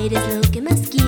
ladies look at my skin.